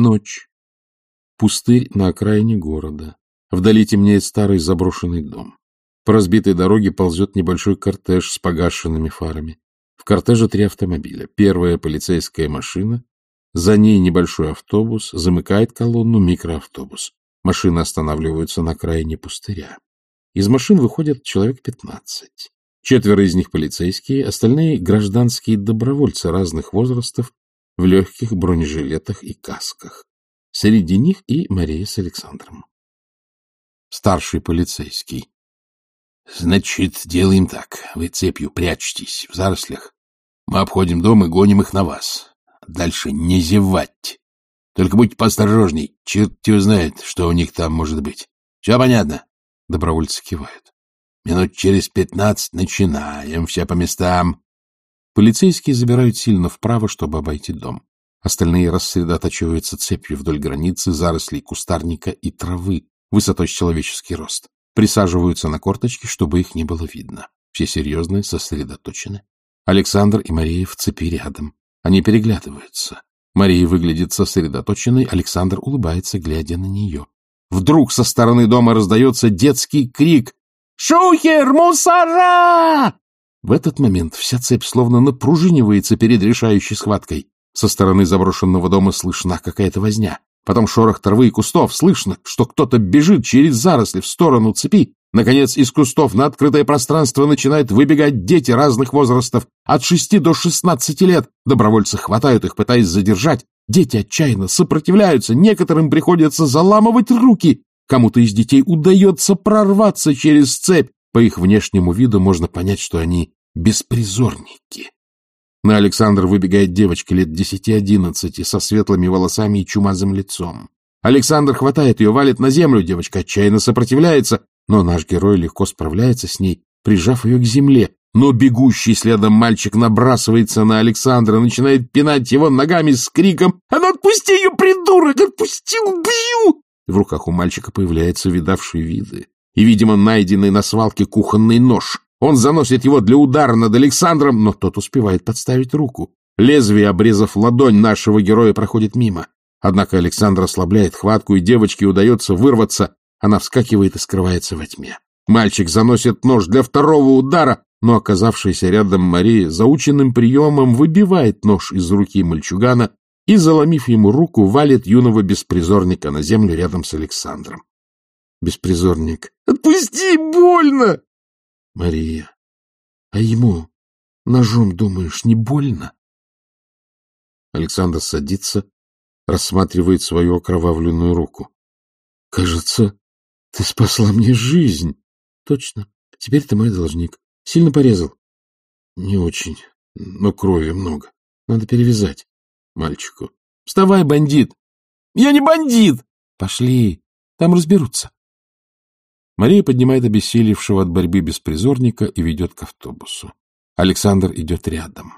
Ночь. Пустырь на окраине города. Вдали темнеет старый заброшенный дом. По разбитой дороге ползет небольшой кортеж с погашенными фарами. В кортеже три автомобиля. Первая полицейская машина, за ней небольшой автобус, замыкает колонну микроавтобус. Машины останавливаются на окраине пустыря. Из машин выходят человек пятнадцать. Четверо из них полицейские, остальные гражданские добровольцы разных возрастов в легких бронежилетах и касках. Среди них и Мария с Александром. Старший полицейский. — Значит, делаем так. Вы цепью прячьтесь в зарослях. Мы обходим дом и гоним их на вас. Дальше не зевать. Только будьте поосторожней. Черт его знает, что у них там может быть. Все понятно? Добровольцы кивают. Минут через пятнадцать начинаем. Все по местам. Полицейские забирают сильно вправо, чтобы обойти дом. Остальные рассредотачиваются цепью вдоль границы зарослей кустарника и травы, высотой с человеческий рост. Присаживаются на корточки, чтобы их не было видно. Все серьезные, сосредоточены. Александр и Мария в цепи рядом. Они переглядываются. Мария выглядит сосредоточенной, Александр улыбается, глядя на нее. Вдруг со стороны дома раздается детский крик «Шухер! Мусора!» В этот момент вся цепь словно напружинивается перед решающей схваткой. Со стороны заброшенного дома слышна какая-то возня. Потом шорох травы и кустов. Слышно, что кто-то бежит через заросли в сторону цепи. Наконец, из кустов на открытое пространство начинают выбегать дети разных возрастов, от шести до шестнадцати лет. Добровольцы хватают их, пытаясь задержать. Дети отчаянно сопротивляются, некоторым приходится заламывать руки. Кому-то из детей удается прорваться через цепь. По их внешнему виду можно понять, что они беспризорники. На Александр выбегает девочка лет десяти-одиннадцати со светлыми волосами и чумазым лицом. Александр хватает ее, валит на землю, девочка отчаянно сопротивляется, но наш герой легко справляется с ней, прижав ее к земле. Но бегущий следом мальчик набрасывается на Александра, начинает пинать его ногами с криком «А ну отпусти ее, придурок! Отпусти, убью!» В руках у мальчика появляются видавшие виды и, видимо, найденный на свалке кухонный нож. Он заносит его для удара над Александром, но тот успевает подставить руку. Лезвие, обрезав ладонь нашего героя, проходит мимо. Однако Александр ослабляет хватку, и девочке удается вырваться. Она вскакивает и скрывается во тьме. Мальчик заносит нож для второго удара, но оказавшаяся рядом Мария заученным приемом выбивает нож из руки мальчугана и, заломив ему руку, валит юного беспризорника на землю рядом с Александром. Беспризорник. «Отпусти, больно!» Мария. А ему ножом, думаешь, не больно? Александр садится, рассматривает свою окровавленную руку. — Кажется, ты спасла мне жизнь. — Точно. Теперь ты мой должник. Сильно порезал? — Не очень, но крови много. Надо перевязать мальчику. — Вставай, бандит! — Я не бандит! — Пошли, там разберутся. Мария поднимает обессилевшего от борьбы беспризорника и ведет к автобусу. Александр идет рядом.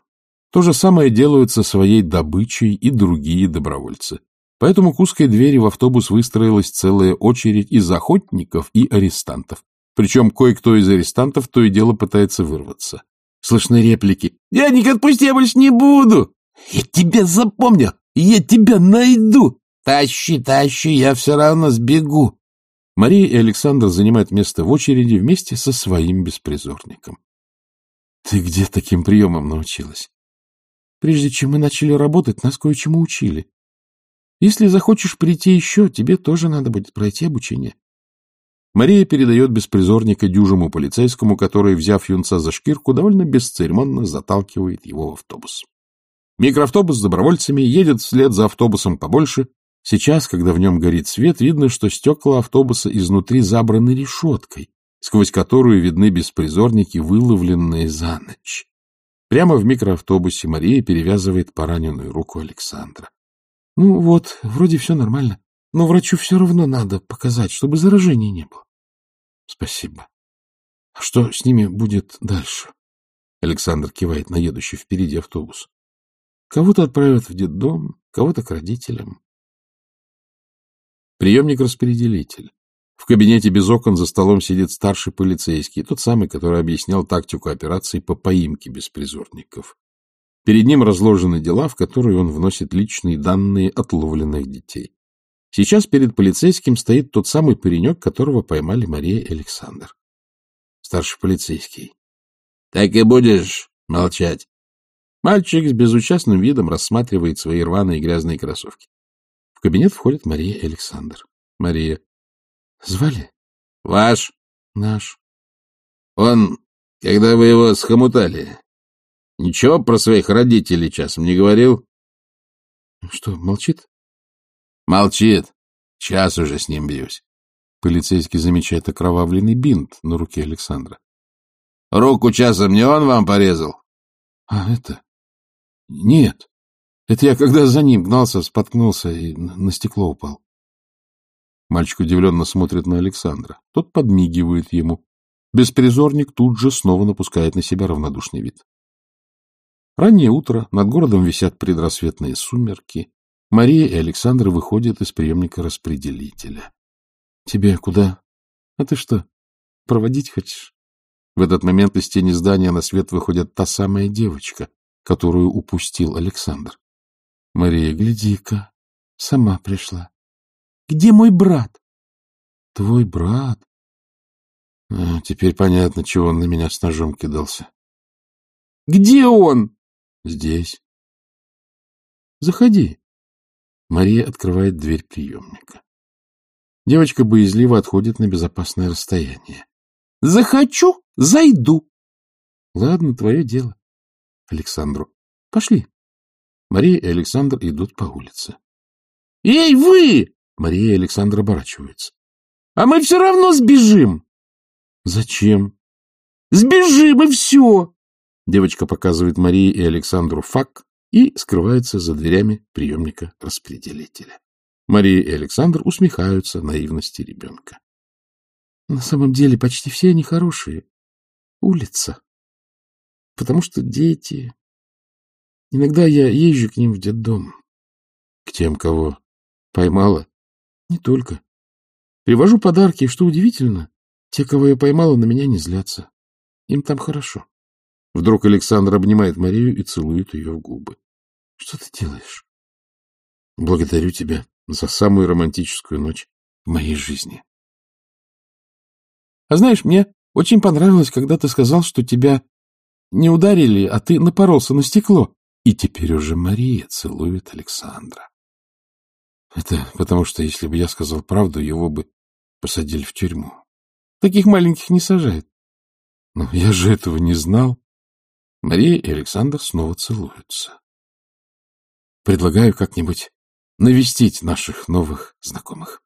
То же самое делают со своей добычей и другие добровольцы. Поэтому к узкой двери в автобус выстроилась целая очередь из охотников и арестантов. Причем кое-кто из арестантов то и дело пытается вырваться. Слышны реплики. «Дядник, отпусти, я больше не буду!» «Я тебя запомню! Я тебя найду!» «Тащи, тащи, я все равно сбегу!» Мария и Александр занимают место в очереди вместе со своим беспризорником. — Ты где таким приемом научилась? — Прежде чем мы начали работать, нас кое-чему учили. Если захочешь прийти еще, тебе тоже надо будет пройти обучение. Мария передает беспризорника дюжему полицейскому, который, взяв юнца за шкирку, довольно бесцеремонно заталкивает его в автобус. Микроавтобус с добровольцами едет вслед за автобусом побольше, Сейчас, когда в нем горит свет, видно, что стекла автобуса изнутри забраны решеткой, сквозь которую видны беспризорники, выловленные за ночь. Прямо в микроавтобусе Мария перевязывает пораненную руку Александра. — Ну вот, вроде все нормально, но врачу все равно надо показать, чтобы заражения не было. — Спасибо. — А что с ними будет дальше? Александр кивает на едущий впереди автобус. Кого-то отправят в детдом, кого-то к родителям. Приемник-распределитель. В кабинете без окон за столом сидит старший полицейский, тот самый, который объяснял тактику операции по поимке беспризорников. Перед ним разложены дела, в которые он вносит личные данные отловленных детей. Сейчас перед полицейским стоит тот самый паренек, которого поймали Мария и Александр. Старший полицейский. — Так и будешь молчать. Мальчик с безучастным видом рассматривает свои рваные грязные кроссовки. В кабинет входит Мария и Александр. Мария. — Звали? — Ваш. — Наш. — Он, когда вы его схомутали, ничего про своих родителей часом не говорил? — Что, молчит? — Молчит. Час уже с ним бьюсь. Полицейский замечает окровавленный бинт на руке Александра. — Руку часом не он вам порезал? — А это? — Нет. Это я, когда за ним гнался, споткнулся и на стекло упал. Мальчик удивленно смотрит на Александра. Тот подмигивает ему. Беспризорник тут же снова напускает на себя равнодушный вид. Раннее утро, над городом висят предрассветные сумерки. Мария и Александр выходят из приемника распределителя. — Тебе куда? — А ты что, проводить хочешь? В этот момент из тени здания на свет выходит та самая девочка, которую упустил Александр. — Мария, гляди-ка, сама пришла. — Где мой брат? — Твой брат? А, теперь понятно, чего он на меня с ножом кидался. — Где он? — Здесь. — Заходи. Мария открывает дверь приемника. Девочка боязливо отходит на безопасное расстояние. — Захочу, зайду. — Ладно, твое дело. Александру. — Пошли. Мария и Александр идут по улице. — Эй, вы! Мария и Александр оборачиваются. — А мы все равно сбежим. — Зачем? — Сбежим, и все. Девочка показывает Марии и Александру фак и скрывается за дверями приемника распределителя. Мария и Александр усмехаются наивности ребенка. На самом деле почти все они хорошие. Улица. Потому что дети... Иногда я езжу к ним в детдом. К тем, кого поймала? Не только. Привожу подарки, и, что удивительно, те, кого я поймала, на меня не злятся. Им там хорошо. Вдруг Александр обнимает Марию и целует ее в губы. — Что ты делаешь? — Благодарю тебя за самую романтическую ночь в моей жизни. А знаешь, мне очень понравилось, когда ты сказал, что тебя не ударили, а ты напоролся на стекло. И теперь уже Мария целует Александра. Это потому что, если бы я сказал правду, его бы посадили в тюрьму. Таких маленьких не сажают. Но я же этого не знал. Мария и Александр снова целуются. Предлагаю как-нибудь навестить наших новых знакомых.